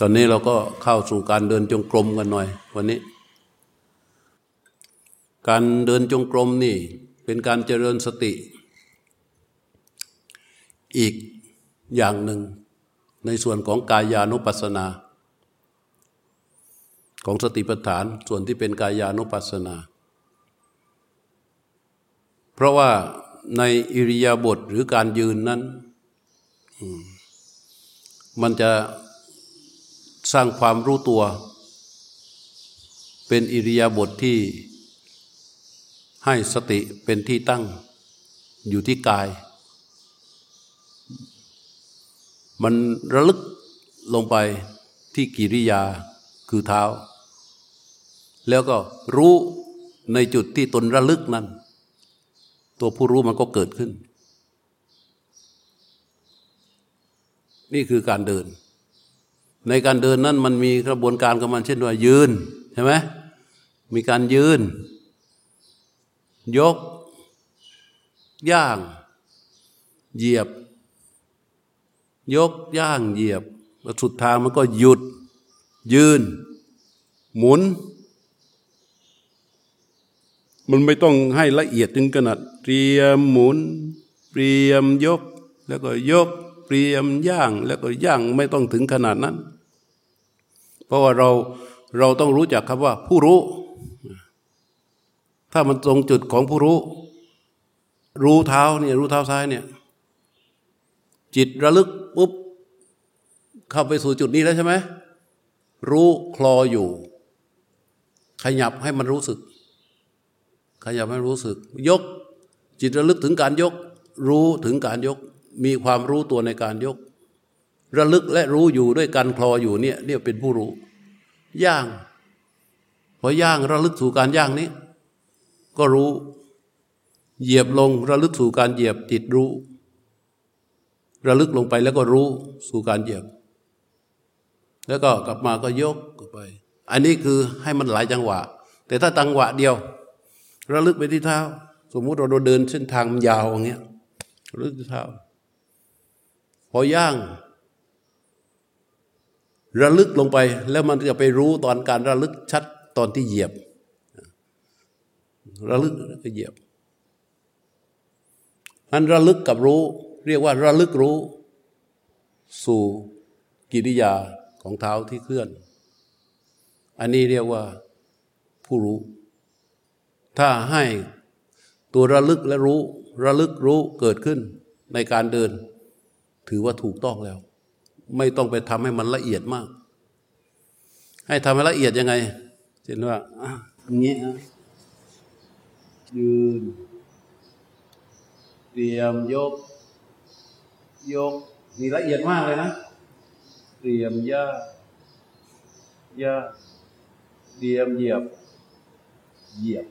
ตอนนี้เราก็เข้าสู่การเดินจงกรมกันหน่อย วันนี้ การเดินจงกรมนี่ เป็นการเจริญสติ อีกอย่างหนึ่งในส่วนของกายานุปัสสนา ของสติปัฏฐานส่วนที่เป็นกายานุปัสสนา เพราะว่าในอิริยาบถหรือการยืนนั้น มันจะ สร้างความรู้ตัว เป็นอิริยาบถทที่ให้สติเป็นที่ตั้งอยู่ที่กาย มันระลึกลงไปที่กิริยาคือเท้า แล้วก็รู้ในจุดที่ตนระลึกนั้น ตัวผู้รู้มันก็เกิดขึ้น นี่คือการเดิน ในการเดินนั้นมันมีกระบวนการของมันเช่นว่ายืนใช่ไหมมีการยืน ยก ย่าง เหยียบ ยกย่างเหยียบแล้วสุดทางมันก็หยุด ยืน หมุน มันไม่ต้องให้ละเอียดถึงขนาดเตรียมหมุน เตรียมยก แล้วก็ยกเตรียมย่าง แล้วก็ย่างไม่ต้องถึงขนาดนั้น ราะว่าเราเราต้องรู้จักคำว่าผู้รู้ ถ้ามันตรงจุดของผู้รู้ รู้เท้าเนี่ยรู้เท้าซ้ายเนี่ยจิตระลึกปุ๊บเข้าไปสู่จุดนี้แล้วใช่ไหมรู้คลออยู่ ขยับให้มันรู้สึก ขยับให้รู้สึก ยก จิตระลึกถึงการยก รู้ถึงการยก มีความรู้ตัวในการยก ระลึกและรู้อยู่ด้วยการคลออยู่เนี่ยเนี่ยเป็นผู้รู้ ย่างพอย่างระลึกสู่การย่างนี้ ก็รู้ เหยียบลงระลึกสู่การเหยียบจิตรู้ ระลึกลงไปแล้วก็รู้สู่การเหยียบ แล้วก็กลับมาก็ยกไป อันนี้คือให้มันหลายจังหวะ แต่ถ้าจังหวะเดียว ระลึกไปที่เท้า สมมุติเราเดินเส้นทางมันยาวอย่างเงี้ยระลึกที่เท้า พอย่าง ระลึกลงไปแล้วมันจะไปรู้ตอนการระลึกชัดตอนที่เหยียบ ระลึกแล้วก็เหยียบอันระลึกกับรู้ เรียกว่าระลึกรู้ สู่กิริยาของเท้าที่เคลื่อน อันนี้เรียกว่าผู้รู้ ถ้าให้ตัวระลึกและรู้ ระลึกรู้เกิดขึ้นในการเดิน ถือว่าถูกต้องแล้ว ไม่ต้องไปทำให้มันละเอียดมาก ให้ทำให้ละเอียดยังไงเช่นว่าอย่างนี้นะยืน เตรียมยก ยกนี่ละเอียดมากเลยนะ เตรียมย่าย่าเตรียมเหยียบ เหยียบ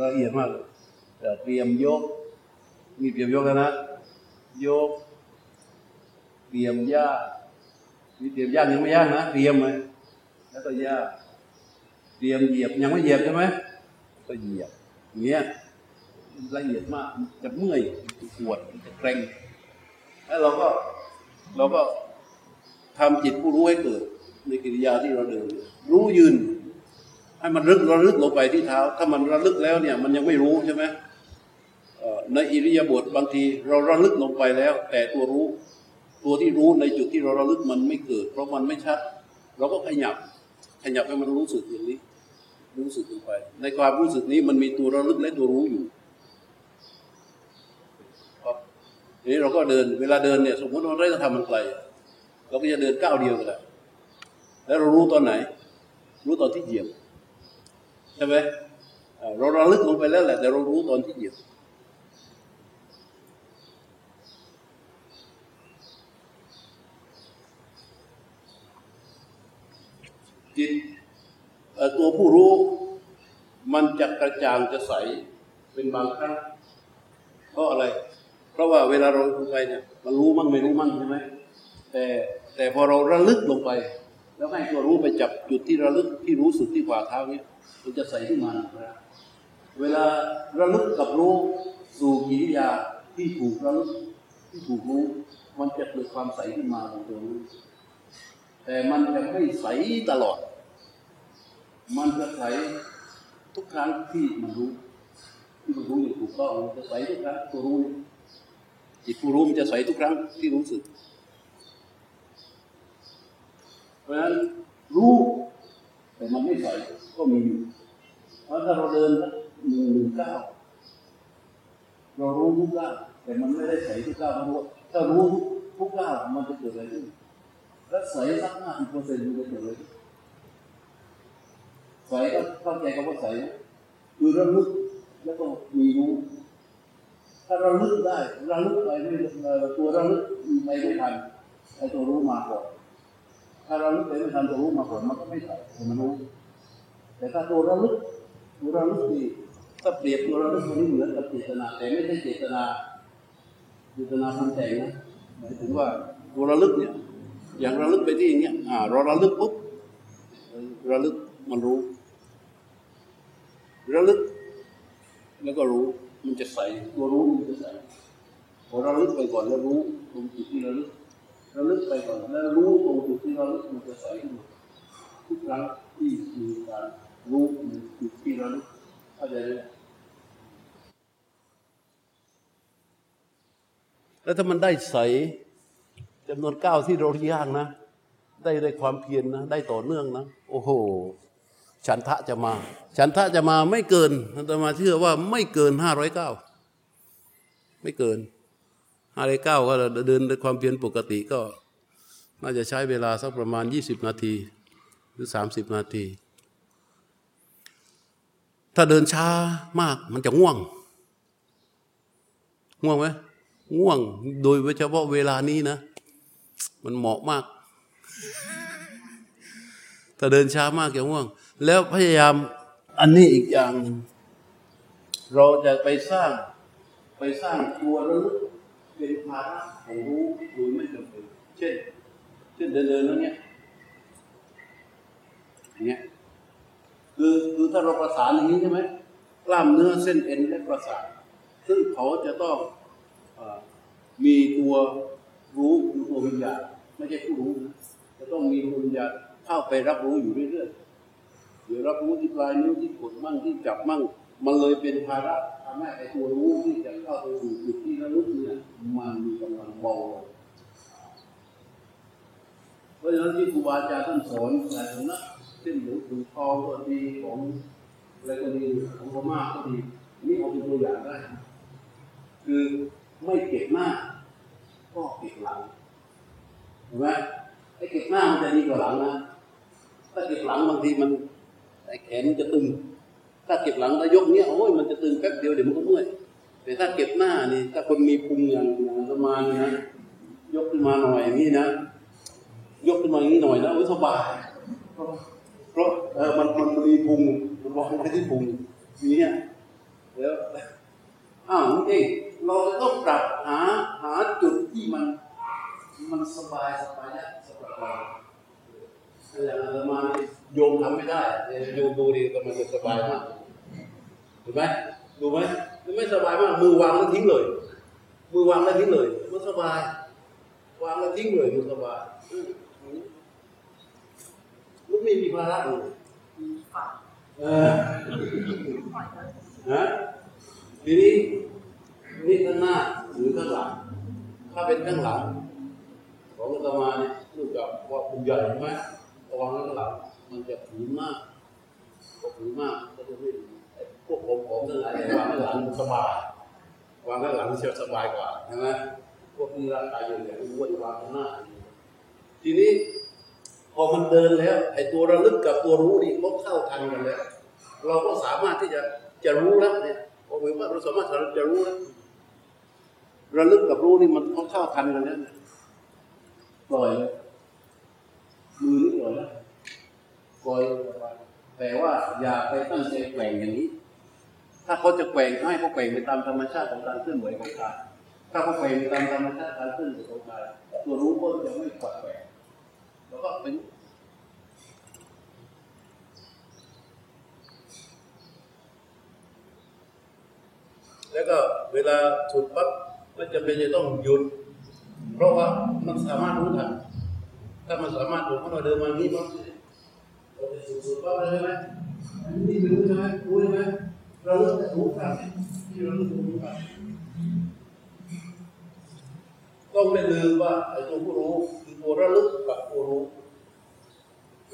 ละเอียดมากเตรียมยกมีเตรียมยกแล้วนะยก เตรียมหญ้ามีเตรียมหญ้ายังไม่ยางนะเตรียมเลยแล้วก็หญ้าเตรียมเหยียบยังไม่เหยียบใช่ไหมก็เหยียบอย่างเงี้ยละเอียดมากจะเมื่อยปวดจะเกร็งแล้วเราก็เราก็ทำจิตผู้รู้ให้เกิด ในกิริยาที่เราเดินรู้ยืน ให้มันรึกระลึกลงไปที่เท้า ถ้ามันระลึกแล้วเนี่ย มันยังไม่รู้ใช่ไหมในอิริยาบถบางที เราระลึกลงไปแล้ว แต่ตัวรู้ ตัวที่รู้ในจุดที่เราระลึกมันไม่เกิด เพราะมันไม่ชัด เราก็ขยับ ขยับให้มันรู้สึกอย่างนี้ รู้สึกลงไป ในความรู้สึกนี้มันมีตัวระลึกและตัวรู้อยู่ครับทีนี้เราก็เดิน เวลาเดินเนี่ย สมมติเราได้จะทำมันไกลเราก็จะเดินก้าวเดียวกันแล้วเรารู้ตอนไหน รู้ตอนที่เหยียบใช่ไหมเราระลึกลงไปแล้วแหละแต่เรารู้ตอนที่เหยียบจิต ตัวผู้รู้ มันจะกระจ่างจะใสเป็นบางครั้ง เพราะอะไร เพราะว่าเวลาเราลงไปเนี่ยมันรู้มั่งไม่รู้มั่งใช่ไหมแต่แต่พอเราระลึกลงไป แล้วให้ตัวรู้ไปจับจุดที่ระลึกที่รู้สึกที่ฝ่าเท้าเนี่ยมันจะใสขึ้นมานะเวลาระลึกกับรู้สู่กิริยาที่ถูกระลึกที่ถูกรู้มันจะเกิดความใสขึ้นมาของตัวรู้แต่มันจะไม่ใสตลอด มันจะใสทุกครั้งที่มันรู้ที่มันรู้อย่างถูกต้องมันจะใสทุกครั้งตัวรู้เนี่ยจิตผู้รู้มันจะใสทุกครั้งที่รู้สึก เพราะฉะนั้นรู้แต่มันไม่ใสก็มีอยู่เพราะถ้าเราเดินหนึ่งหนึ่งเก้าเรารู้ทุกก้าวแต่มันไม่ได้ใสทุกก้าวรู้ถ้ารู้ทุกก้าวมันจะเกิดอะไรขึ้นถ้าใสสักห้าสิบเปอร์เซ็นต์มันจะเกิดอะไรขึ้น ใสก็เข้าใจคำว่าใสไหมคือระลึกแล้วก็มีรู้ ถ้าเราลึกได้ราลึกไปไม่ตัวราลึกไปไม่ทันไอ้ตัวรู้มาก่อนถ้าเราลึกไปไม่ทันตัวรู้มาก่อนมันก็ไม่ใส่มันรู้ แต่ถ้าตัวราลึกตัวราลึกดีถ้าเปรียบตัวราลึกตัวนี้เหมือนกับเจตนา แต่ไม่ใช่เจตนาเจตนาทางแต่งนะหมายถึงว่าตัวราลึกเนี่ย อย่างราลึกไปที่อย่างเงี้ยอ่าเราราลึกปุ๊บราลึกมันรู้ ระลึก แล้วก็รู้มันจะใสตัวรู้มันจะใสพอเราลึกไปก่อนแล้วรู้ตรงจุดที่เราลึกเราลึกไปก่อนแล้วรู้ตรงจุดที่เราลึกมันจะใสขึ้นมาทุกครั้งที่มีการรู้ในจุดที่เราลึกเข้าใจไหมแล้วถ้ามันได้ใสจำนวนเก้าที่เราย่างนะ ได้ได้ความเพียรนะได้ต่อเนื่องนะ โอ้โห ฉันทะจะมา ฉันทะจะมาไม่เกินอาตมาเชื่อว่าไม่เกินห้าร้อยเก้าไม่เกินห้าร้อยเก้าก็เดินด้วยความเพียรปกติก็ น่าจะใช้เวลาสักประมาณยี่สิบนาที หรือสามสิบนาที ถ้าเดินช้ามากมันจะง่วง ง่วงไหมง่วงโดยเฉพาะเวลานี้นะ มันเหมาะมาก ถ้าเดินช้ามากจะง่วง แล้วพยายามอันนี้อีกอย่างเราจะไปสร้างไปสร้างตัวระลึกเป็นภาระของรู้โดยไม่จำเป็นเช่น เช่นเดินเดินแล้วเนี้ยอย่างเงี้ยคือคือถ้าเราประสานอย่างนี้ใช่ไหมกล้ามเนื้อเส้นเอ็นและประสาทซึ่งเขาจะต้องอมีตัวรู้คือตัววิญญาณไม่ใช่ผู้รู้นะจะต้องมีตัววิญญาณเข้าไปรับรู้อยู่เรื่อยๆ ดี๋ยวรับรู้ที่ปลายนิ้วที่กดมั่งที่จับมั่ง มันเลยเป็นภาระทำให้ไอ้ตัวรู้ที่จะเข้าไปสู่จุดที่ระลึกเนี่ยมันมีกำลังเบาลงเพราะฉะนั้นที่ครูบาอาจารย์ท่านสอนหลายสำนักเช่นหลวงปู่ทองก็ดีของอะไรก็ดีของพม่าก็ดีนี่เอาเป็นตัวอย่างได้ คือไม่เก็บหน้า ก็เก็บหลังเห็นไหมไอ้เก็บหน้ามันจะดีกว่าหลังนะถ้าเก็บหลังบางทีมัน อ้แขนมันจะตึง ถ้าเก็บหลังแล้วยกเนี้ยโอ้ยมันจะตึงแป๊บเดียวเดี๋ยวมันก็เมื่อยแต่ถ้าเก็บหน้านี่ ถ้าคนมีพุงอย่างอย่างประมาณนี้นะยกขึ้นมาหน่อยอย่างนี้นะยกขึ้นมาอย่างนี้หน่อยนะโอ้ยสบายเพราะเออมันมันมีพุงมันวางไว้ที่พุงอย่เนี้ยแล้วอ้าวจริงเราจะต้องปรับหาหาจุดที่มัน มันสบายสบายนี่ยสบายกว่าอย่างอาตมานี่ โยมทำไม่ได้แต่โยมดูดิแต่มันจะสบายมากถูกไหมดูไหมมันไม่สบายมากมือวางแล้วทิ้งเลย มือวางแล้วทิ้งเลยมันสบาย วางแล้วทิ้งเลยมันสบายอืมมันไม่มีภาระเลยเออฮะทีนี้นี่ข้างหน้าหรือข้างหลัง ถ้าเป็นข้างหลังของอาตมาเนี่ยลูกกับว่าคุณใหญ่ใช่ไหมระวังข้างหลัง มันจะผืนมากพอผืนมากก็จะไม่ดีไอ้พวกผมผมทั้งหลายเนี่ยวางข้างหลังมันสบายวางข้างหลังเชียวสบายกว่าใช่ไหมพวกนี้ร่างกายใหญ่ๆอ้วนวางข้างหน้าทีนี้พอมันเดินแล้วไอ้ตัวระลึกกับตัวรู้นี่มันเข้าทันกันแล้ว เราก็สามารถที่จะจะรู้แล้วเนี่ยพอหมายว่าเราสามารถจะรู้แล้วระลึกกับรู้นี่มันเขาเข้าทันกันแล้วเนี่ยปล่อยเลยมือนี่ปล่อยแล้ว ปล่อยแต่ว่าอย่าไปตั้งใจแกว่งอย่างนี้ ถ้าเขาจะแกว่งให้เขาแกว่งไปตามธรรมชาติของการเคลื่อนไหวของกายถ้าเขาแกว่งไปตามธรรมชาติการเคลื่อนไหวของกายตัวรู้ก็จะไม่กวัดแกว่งแล้วก็เป็นแล้วก็เวลาฉุดปั๊บไม่จำเป็นจะต้องหยุด เพราะว่ามันสามารถรู้ทันถ้ามันสามารถดูถ้าเราเดินมานี้ปั๊บ เราไปสุดๆปั๊บเลยใช่ไหมนี่รู้ใช่ไหมรู้ใช่ไหมเราเลิกรู้กันที่เราเลิกรู้กันต้องไม่ลืมว่าไอ้ตัวผู้รู้คือตัวระลึกกับผู้รู้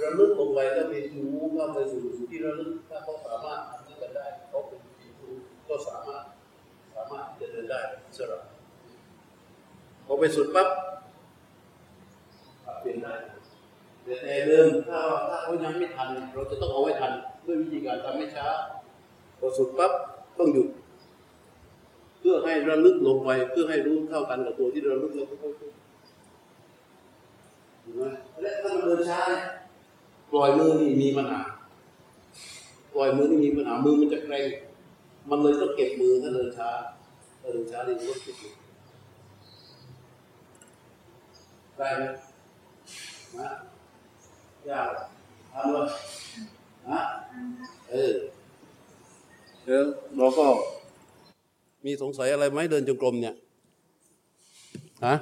ระลึกลงไปแล้วมีรู้เข้าไปสู่ที่ระลึกถ้าเขาสามารถทำได้ได้เขาเป็นผู้รู้ก็สามารถสามารถจะเดินได้สระพอไปสุดปั๊บเปลี่ยนได้ แต่แต่เดิมถ้าถ้าเขายังไม่ทัน เราจะต้องเอาไว้ทันด้วยวิธีการทำให้ช้าพอสุดปั๊บต้องหยุด เพื่อให้ระลึกลงไปเพื่อให้รู้เท่ากันกับตัวที่ระลึกแล้วก็ค่อยๆถูกไหมและถ้ามันเดินช้าเนี่ยปล่อยมือนี่มีปัญหาปล่อยมือนี่มีปัญหามือมันจะเกร็งมันเลยต้องเก็บมือถ้าเดินช้าถ้าเดินช้านี่ก็เก็บมือได้ไหมนะ ยากทำเลยนะเออเดี๋ยวเราก็มีสงสัยอะไรไหมเดินจงกรมเนี่ยฮะ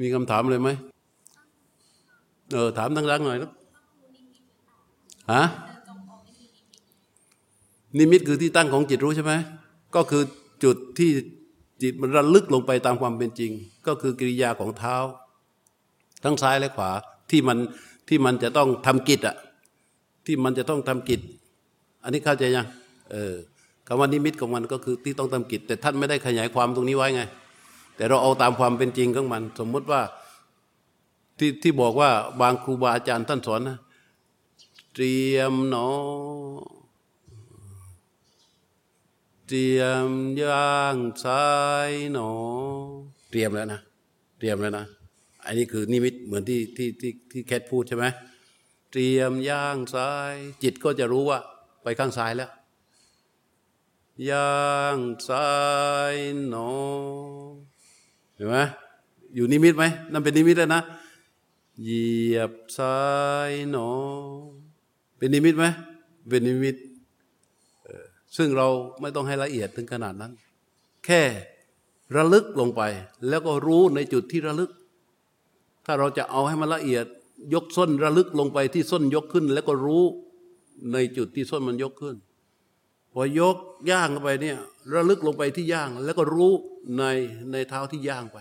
มีคำถามอะไรไหมเออถามดังๆหน่อยครับฮะนิมิตคือที่ตั้งของจิตรู้ใช่ไหมก็คือจุดที่จิตมันระลึกลงไปตามความเป็นจริง ก็คือกิริยาของเท้า ทั้งซ้ายและขวาที่มันที่มันจะต้องทำกิจอะที่มันจะต้องทำกิจ อันนี้เข้าใจยังเออคำว่านิมิตของมันก็คือที่ต้องทำกิจ แต่ท่านไม่ได้ขยายความตรงนี้ไว้ไง แต่เราเอาตามความเป็นจริงของมัน สมมุติว่าที่ที่บอกว่าบางครูบาอาจารย์ท่านสอนนะเตรียมหนอเตรียมย่างซ้ายหนอ เตรียมแล้วนะ เตรียมแล้วนะ อันนี้คือนิมิตเหมือนที่ที่ที่ที่แคทพูดใช่ไหมเตรียมย่างซ้าย จิตก็จะรู้ว่า ไปข้างซ้ายแล้ว ย่างซ้ายหนอเห็นไหมอยู่นิมิตไหมนั่นเป็นนิมิตแล้วนะเหยียบซ้ายหนอ เป็นนิมิตไหมเป็นนิมิตซึ่งเราไม่ต้องให้ละเอียดถึงขนาดนั้น แค่ระลึกลงไป แล้วก็รู้ในจุดที่ระลึก ถ้าเราจะเอาให้มันละเอียด ยกส้นระลึกลงไปที่ส้นยกขึ้น แล้วก็รู้ในจุดที่ส้นมันยกขึ้น พอยกย่างไปเนี่ยระลึกลงไปที่ย่าง แล้วก็รู้ในในเท้าที่ย่างไป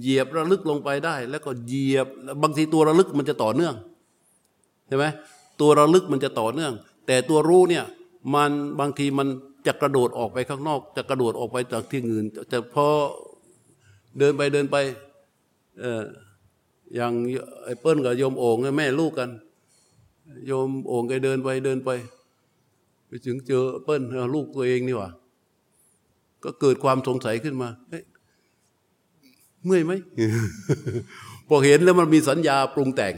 เหยียบระลึกลงไปได้ แล้วก็เหยียบบางทีตัวระลึกมันจะต่อเนื่องใช่ไหมตัวระลึกมันจะต่อเนื่อง แต่ตัวรู้เนี่ยมันบางทีมันจะกระโดดออกไปข้างนอก จะกระโดดออกไปจากที่อื่นจะพอเดินไปเดินไป เอออย่างไอ้เปิ้ลกับโยมโอ่งแม่ลูกกัน โยมโอ่งแกเดินไปเดินไป ไปถึงเจอเปิ้ลลูกตัวเองนี่หว่าก็เกิดความสงสัยขึ้นมาเฮ้ยเมื่อยไหมพอเห็นแล้วมันมีสัญญาปรุงแต่ง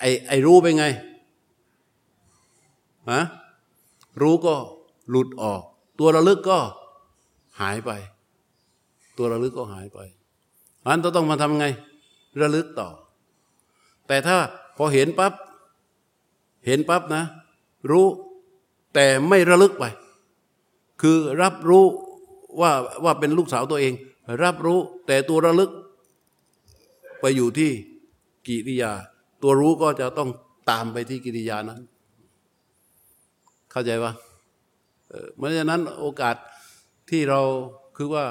ไอ้ไอ้รู้ไปไงฮะรู้ก็หลุดออก ตัวระลึกก็หายไป ตัวระลึกก็หายไป อันต้องมาทำไง ระลึกต่อ แต่ถ้าพอเห็นปับ๊บเห็นปั๊บนะ รู้แต่ไม่ระลึกไป คือรับรู้ว่าว่าเป็นลูกสาวตัวเอง รับรู้แต่ตัวระลึก ไปอยู่ที่กิริยา ตัวรู้ก็จะต้องตามไปที่กิริยานั้น เข้าใจปะเพราะฉะนั้นโอกาสที่เราคือว่า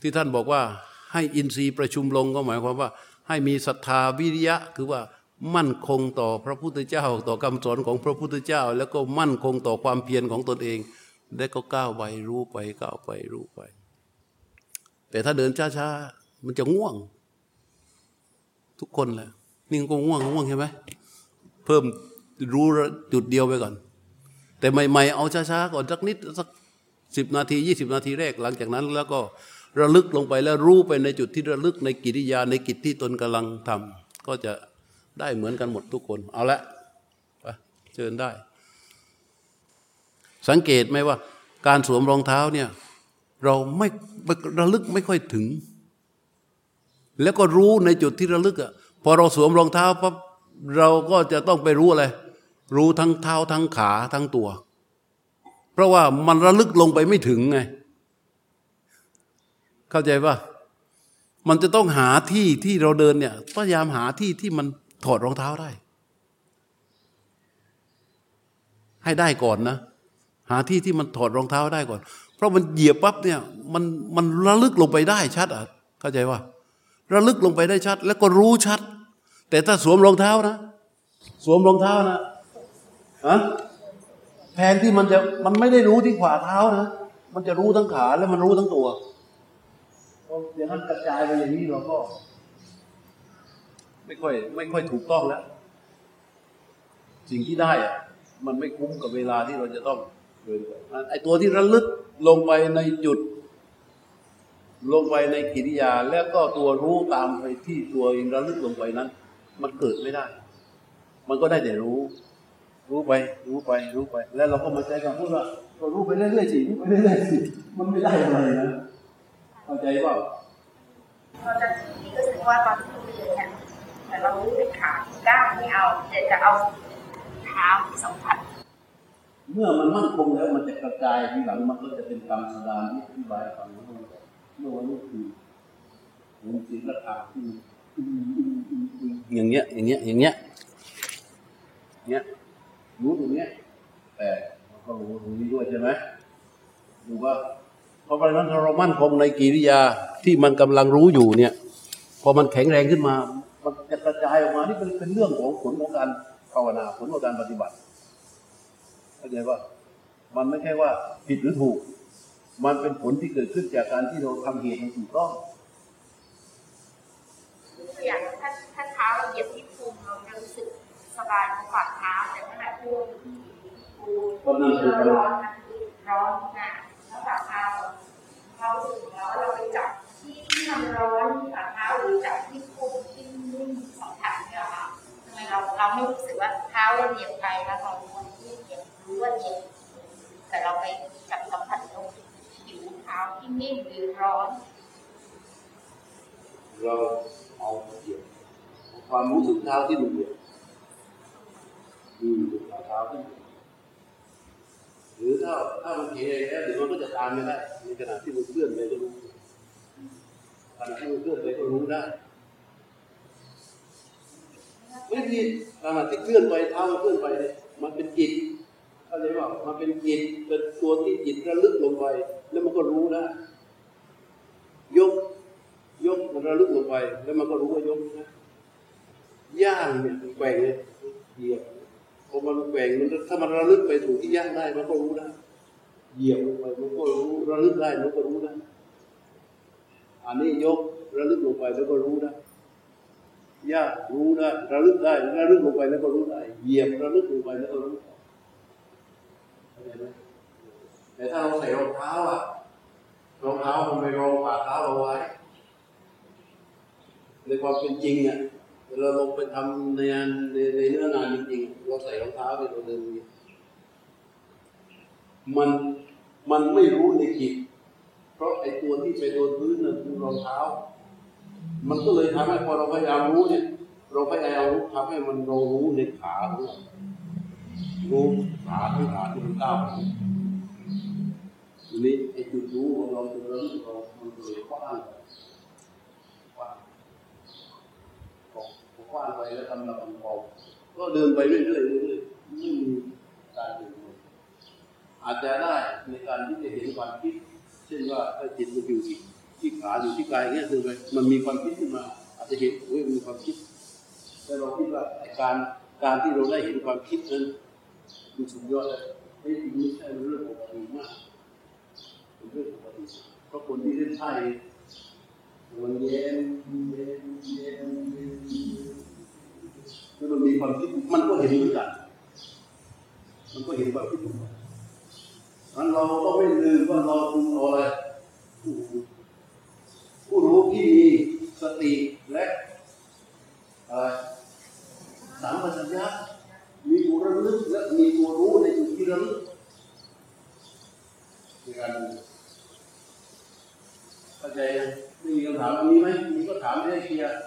ที่ท่านบอกว่า ให้อินทรีย์ประชุมลงก็หมายความว่า ให้มีศรัทธาวิริยะ คือว่ามั่นคงต่อพระพุทธเจ้า ต่อคำสอนของพระพุทธเจ้า แล้วก็มั่นคงต่อความเพียรของตนเอง ได้ก็ก้าวไปรู้ไปก้าวไปรู้ไป แต่ถ้าเดินช้าๆมันจะง่วง ทุกคนแหละนี่ก็ง่วงง่วงใช่ไหมเพิ่มรู้จุดเดียวไปก่อน แต่ใหม่ ๆ เอาช้าๆก่อนสักนิดสักสิบนาทียี่สิบนาทีแรกหลังจากนั้นแล้วก็ ระลึกลงไปแล้วรู้ไปในจุดที่ระลึกในกิริยาในกิจที่ตนกำลังทำก็จะได้เหมือนกันหมดทุกคน เอาละไปเชิญได้ สังเกตไหมว่า การสวมรองเท้าเนี่ยเราไม่ระลึกไม่ค่อยถึง แล้วก็รู้ในจุดที่ระลึกอะพอเราสวมรองเท้าปั๊บเราก็จะต้องไปรู้อะไร รู้ทั้งเท้าทั้งขาทั้งตัว เพราะว่ามันระลึกลงไปไม่ถึงไง เข้าใจปะมันจะต้องหาที่ที่เราเดินเนี่ยพยายามหาที่ที่มันถอดรองเท้าได้ ให้ได้ก่อนนะ หาที่ที่มันถอดรองเท้าได้ก่อน เพราะมันเหยียบปั๊บเนี่ยมันมันระลึกลงไปได้ชัดอะเข้าใจว่า ระลึกลงไปได้ชัด แล้วก็รู้ชัด แต่ถ้าสวมรองเท้านะ สวมรองเท้านะฮะแทนที่มันจะมันไม่ได้รู้ที่ขวาเท้านะ มันจะรู้ทั้งขาและมันรู้ทั้งตัว อย่างนั้นกระจายไปอย่างนี้เราก็ ไม่ค่อย ไม่ค่อยถูกต้องแล้ว สิ่งที่ได้อะมันไม่คุ้มกับเวลาที่เราจะต้องเดินไปไอตัวที่ระลึกลงไปในจุด ลงไปในกิริยา แล้วก็ตัวรู้ตามไปที่ตัวเองระลึกลงไปนั้น มันเกิดไม่ได้ มันก็ได้แต่รู้ รู้ไป รู้ไป รู้ไป แล้วเราก็มาใช้คำพูดว่าก็รู้ไปเรื่อยๆสิรู้ไปเรื่อยๆสิมันไม่ได้อะไรนะ เข้าใจเปล่าเราจะที่รู้สึกว่าตอนที่เราเรียนเนี่ยเหมือนเรารู้เป็นขาก้าวไม่เอาแต่จะเอาเท้าสัมผัสเมื่อมันมั่นคงแล้วมันจะกระจายทีหลังมันก็จะเป็นกรรมสดานที่อธิบายให้ฟังว่าเมื่อวันนี้คือผมจิตระคาที่อย่างเงี้ยอย่างเงี้ยอย่างเงี้ยเงี้ยรู้ตรงเนี้ยแต่มันก็รู้ตรงนี้ด้วยใช่ไหมดูว่า เพราะฉะนั้นถ้าเรามั่นคงในกิริยาที่มันกำลังรู้อยู่เนี่ย พอมันแข็งแรงขึ้นมา มันจะกระจายออกมานี่เป็นเป็นเรื่องของผลของการภาวนาผลของการปฏิบัติเข้าใจว่า มันไม่ใช่ว่าผิดหรือถูก มันเป็นผลที่เกิดขึ้นจากการที่เราทำเหตุให้ถูกต้องตัวอย่างถ้าถ้าเท้าเราเหยียบที่พุงเราจะรู้สึกสบายตรงฝ่าเท้าแต่เมื่อไหร่พุงที่ปูที่ร้อนนะร้อนนะแล้วฝ่าเท้า เรารู้สึกแล้วเราไปจับที่ที่มันร้อนที่ฝ่าเท้าหรือจับที่พุงที่นิ่มสัมผัสเนี่ยค่ะทำไมเราเราไม่รู้สึกว่าเท้าเราเหยียบไปแล้วเราเป็นคนที่เหยียบรู้ว่าเหยียบแต่เราไปจับสัมผัสตรงผิวเท้าที่นิ่มหรือร้อน เราเอาเหยียบความรู้สึกเท้าที่มันเหยียบดูดูเท้าที่ หรือถ้าถ้ามันเทแล้วเดี๋ยวมันก็จะตามไม่ได้ในขณะที่มันเคลื่อนไปก็รู้ขณะที่มันเคลื่อนไปก็รู้ได้ไม่ผิดขณะที่เคลื่อนไปเท้าเคลื่อนไปเนี่ยมันเป็นจิตเข้าใจว่ามันเป็นจิตเป็นตัวที่จิตระลึกลงไป แล้วมันก็รู้ได้ยกยกมันระลึกลงไป แล้วมันก็รู้ว่ายกนะย่างเนี่ยแกว่งเนี่ยเหยียบ พอมันแกว่งมันถ้ามันระลึกไปถูกที่ย่างได้มันก็รู้ได้เหยียบลงไปมันก็รู้ระลึกได้มันก็รู้ได้อันนี้ยกระลึกลงไปแล้วก็รู้ได้ย่างรู้ได้ระลึกได้ระลึกลงไปแล้วก็รู้ได้เหยียบระลึกลงไปแล้วก็รู้ได้แต่ถ้าเราใส่รองเท้าอะรองเท้ามันไปรองฝ่าเท้าเราไว้ในความเป็นจริงเนี่ย เวลาลงไปทำในงานในในเนื้องานจริงๆเราใส่รองเท้าไปเราเดินมันมันไม่รู้ในจิต เพราะไอ้ตัวที่ไปโดนพื้นนั่นคือรองเท้า มันก็เลยทำให้พอเราพยายามรู้เนี่ย เราพยายามรู้ทำให้มันเรารู้ในขาของเรารู้ขาทั้งขาที่มันก้าวทีนี้ไอ้จุดรู้ของเราจุดรู้ของเรามันเลยกว้างกว้าง กว้างไปแล้วทำเราเบาก็เดินไปเรื่อยๆเรื่อยๆไม่มีการเดินไปอาจจะได้ในการที่จะเห็นความคิด เช่นว่าถ้าจิตมันอยู่ที่ที่ขาอยู่ที่กายเงี้ยเดินไปมันมีความคิดขึ้นมา อาจจะเห็นโอ้ยมีความคิดแต่เราคิดว่าการการที่เราได้เห็นความคิดนั้นมันสุดยอดเลยไม่จริงไม่ใช่เรื่องปกติมากเป็นเรื่องปกติเพราะคนที่เล่นไพ่มันเย็นเย็นเย็นเย็น แล้วมันมีความคิดมันก็เห็นเหมือนกัน มันก็เห็นความคิดเหมือนกันนั้นเราก็ไม่ลืมว่าเราคืออะไรผู้รู้ผู้รู้ที่มีสติและสามปัญญามีตัวระลึกและมีตัวรู้ในจุดที่ระลึกในการดูเข้าใจยังมีคำถามนี้ไหมมีก็ถามให้เคลียร์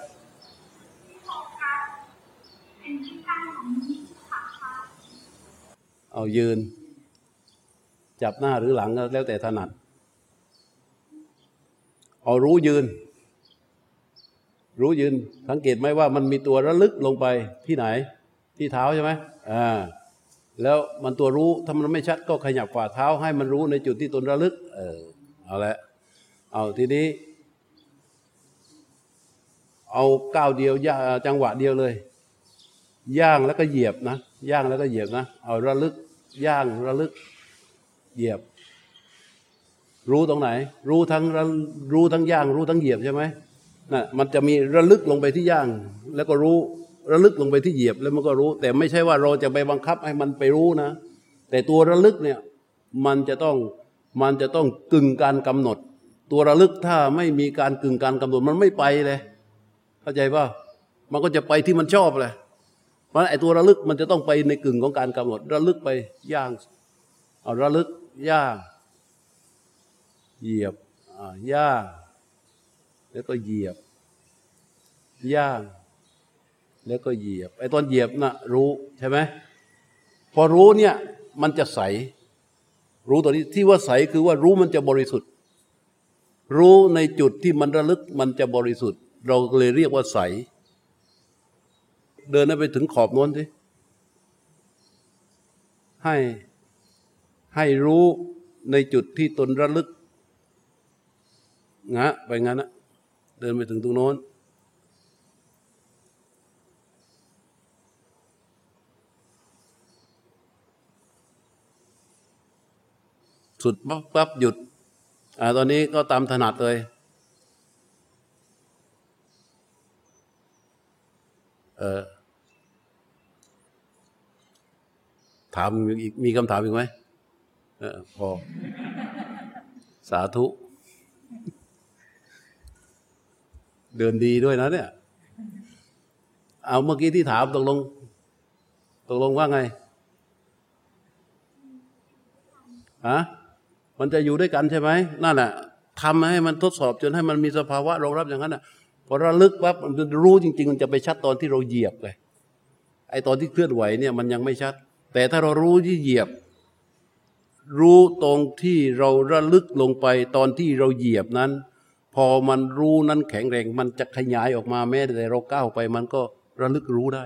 เอายืน จับหน้าหรือหลังก็แล้วแต่ถนัด เอารู้ยืน รู้ยืน สังเกตไหมว่ามันมีตัวระลึกลงไปที่ไหน ที่เท้าใช่ไหมอ่าแล้วมันตัวรู้ถ้ามันไม่ชัดก็ขยับฝ่าเท้าให้มันรู้ในจุดที่ตนระลึก เออเอาละเอาทีนี้ เอาก้าวเดียวยจังหวะเดียวเลย ย่างแล้วก็เหยียบนะ ย่างแล้วก็เหยียบนะ เอาระลึก ย่างระลึก เหยียบ รู้ตรงไหน รู้ทั้งระรู้ทั้งย่าง รู้ทั้งเหยียบใช่ไหมน่ะมันจะมีระลึกลงไปที่ย่าง แล้วก็รู้ระลึกลงไปที่เหยียบแล้วมันก็รู้ แต่ไม่ใช่ว่าเราจะไปบังคับให้มันไปรู้นะ แต่ตัวระลึกเนี่ยมันจะต้องมันจะต้องกึ่งการกำหนด ตัวระลึกถ้าไม่มีการกึ่งการกำหนดมันไม่ไปเลย เข้าใจป่ะมันก็จะไปที่มันชอบเลย เพราะไอ้ตัวระลึกมันจะต้องไปในกึ่งของการกำหนดระลึกไปย่างเอาระลึกย่างเหยียบย่าง แล้วก็เหยียบ ย่าง แล้วก็เหยียบไอ้ตอนเหยียบน่ะรู้ใช่ไหมพอรู้เนี่ยมันจะใส รู้ตัวนี้ที่ว่าใสคือว่ารู้มันจะบริสุทธิ์ รู้ในจุดที่มันระลึกมันจะบริสุทธิ์ เราเลยเรียกว่าใส เดินไปถึงขอบโน้นสิให้ให้รู้ในจุดที่ตนระลึกงะไปงั้นนะเดินไปถึงตรงโน้น สุดปั๊บปั๊บหยุดอ่าตอนนี้ก็ตามถนัดเลยเออ ถามมีคำถามอีกไหมออพอ สาธุ เดินดีด้วยนะเนี่ย เอาเมื่อกี้ที่ถามตกลง ตกลงว่าไงฮะมันจะอยู่ด้วยกันใช่ไหมนั่นแหละทำให้มันทดสอบจนให้มันมีสภาวะรองรับอย่างนั้นอะพอระลึกปั๊บมันจะรู้จริง ๆ มันจะไปชัดตอนที่เราเหยียบเลยไอตอนที่เคลื่อนไหวเนี่ยมันยังไม่ชัด แต่ถ้าเรารู้ที่เหยียบ รู้ตรงที่เราระลึกลงไปตอนที่เราเหยียบนั้น พอมันรู้นั้นแข็งแรง มันจะขยายออกมาแม้แต่เราก้าวไป มันก็ระลึกรู้ได้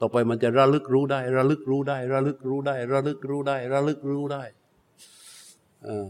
ต่อไปมันจะระลึกรู้ได้ ระลึกรู้ได้ ระลึกรู้ได้ ระลึกรู้ได้ ระลึกรู้ได้อ่า